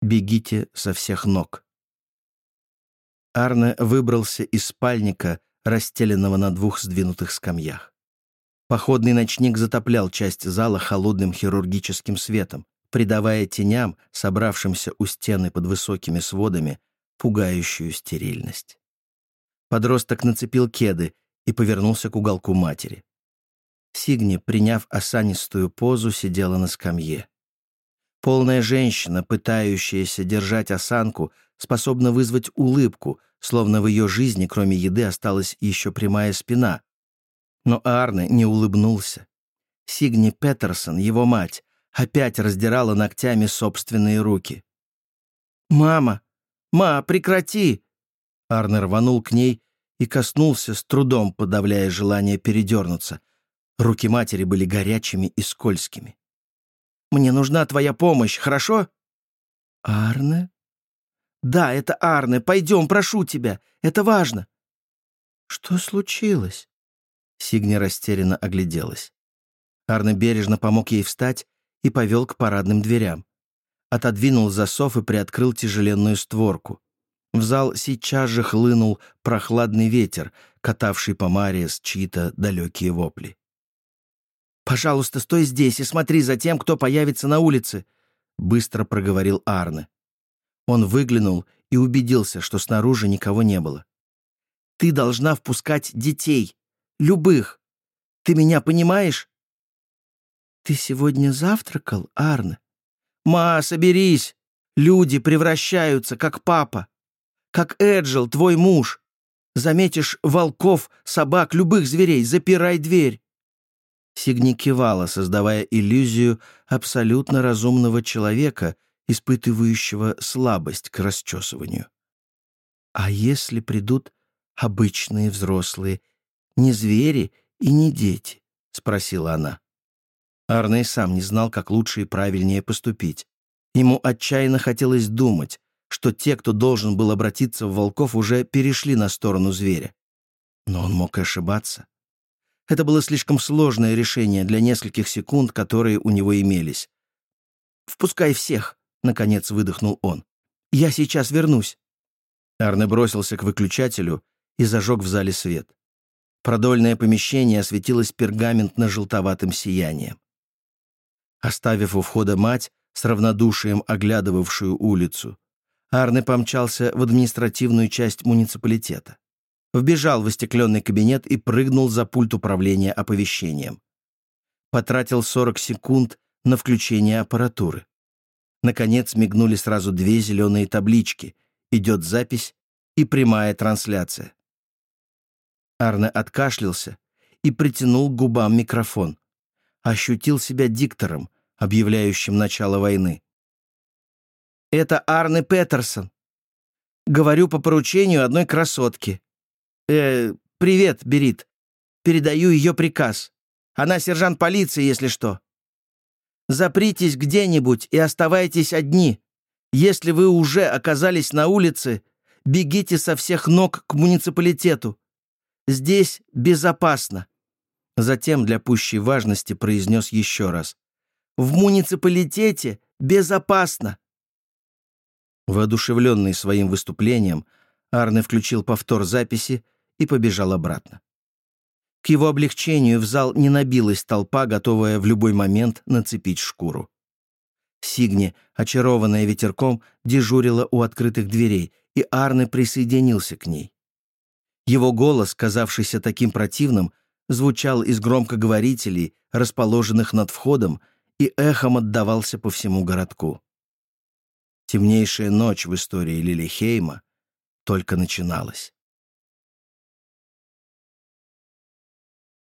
Бегите со всех ног. Арне выбрался из спальника, расстеленного на двух сдвинутых скамьях. Походный ночник затоплял часть зала холодным хирургическим светом, придавая теням, собравшимся у стены под высокими сводами, пугающую стерильность. Подросток нацепил кеды и повернулся к уголку матери. Сигни, приняв осанистую позу, сидела на скамье. Полная женщина, пытающаяся держать осанку, способна вызвать улыбку, словно в ее жизни, кроме еды, осталась еще прямая спина. Но Арне не улыбнулся. Сигни Петерсон, его мать, опять раздирала ногтями собственные руки. «Мама! Ма, прекрати!» Арне рванул к ней и коснулся, с трудом подавляя желание передернуться. Руки матери были горячими и скользкими. «Мне нужна твоя помощь, хорошо?» «Арне?» «Да, это Арне. Пойдем, прошу тебя. Это важно». «Что случилось?» Сигни растерянно огляделась. Арне бережно помог ей встать и повел к парадным дверям. Отодвинул засов и приоткрыл тяжеленную створку. В зал сейчас же хлынул прохладный ветер, катавший по маре с чьи-то далекие вопли. «Пожалуйста, стой здесь и смотри за тем, кто появится на улице», — быстро проговорил Арне. Он выглянул и убедился, что снаружи никого не было. «Ты должна впускать детей. Любых. Ты меня понимаешь?» «Ты сегодня завтракал, Арне?» «Ма, соберись! Люди превращаются, как папа. Как Эджил, твой муж. Заметишь волков, собак, любых зверей, запирай дверь». Сигни кивала, создавая иллюзию абсолютно разумного человека — испытывающего слабость к расчесыванию. А если придут обычные взрослые, не звери и не дети? — спросила она. Арней сам не знал, как лучше и правильнее поступить. Ему отчаянно хотелось думать, что те, кто должен был обратиться в волков, уже перешли на сторону зверя. Но он мог ошибаться. Это было слишком сложное решение для нескольких секунд, которые у него имелись. «Впускай всех», — наконец выдохнул он. «Я сейчас вернусь». Арне бросился к выключателю и зажег в зале свет. Продольное помещение осветилось пергаментно-желтоватым сиянием. Оставив у входа мать, с равнодушием оглядывавшую улицу, Арне помчался в административную часть муниципалитета. Вбежал в остекленный кабинет и прыгнул за пульт управления оповещением. Потратил 40 секунд на включение аппаратуры. Наконец мигнули сразу две зеленые таблички. Идет запись и прямая трансляция. Арне откашлялся и притянул к губам микрофон. Ощутил себя диктором, объявляющим начало войны. «Это Арне Петерсон. Говорю по поручению одной красотки. Э, привет, Берит. Передаю ее приказ. Она сержант полиции, если что. Запритесь где-нибудь и оставайтесь одни. Если вы уже оказались на улице, бегите со всех ног к муниципалитету. Здесь безопасно». Затем для пущей важности произнес еще раз. «В муниципалитете безопасно». Воодушевленный своим выступлением, Арне включил повтор записи и побежал обратно. К его облегчению в зал не набилась толпа, готовая в любой момент нацепить шкуру. Сигни, очарованная ветерком, дежурила у открытых дверей, и Арне присоединился к ней. Его голос, казавшийся таким противным, звучал из громкоговорителей, расположенных над входом, и эхом отдавался по всему городку. Темнейшая ночь в истории Лилихейма только начиналась.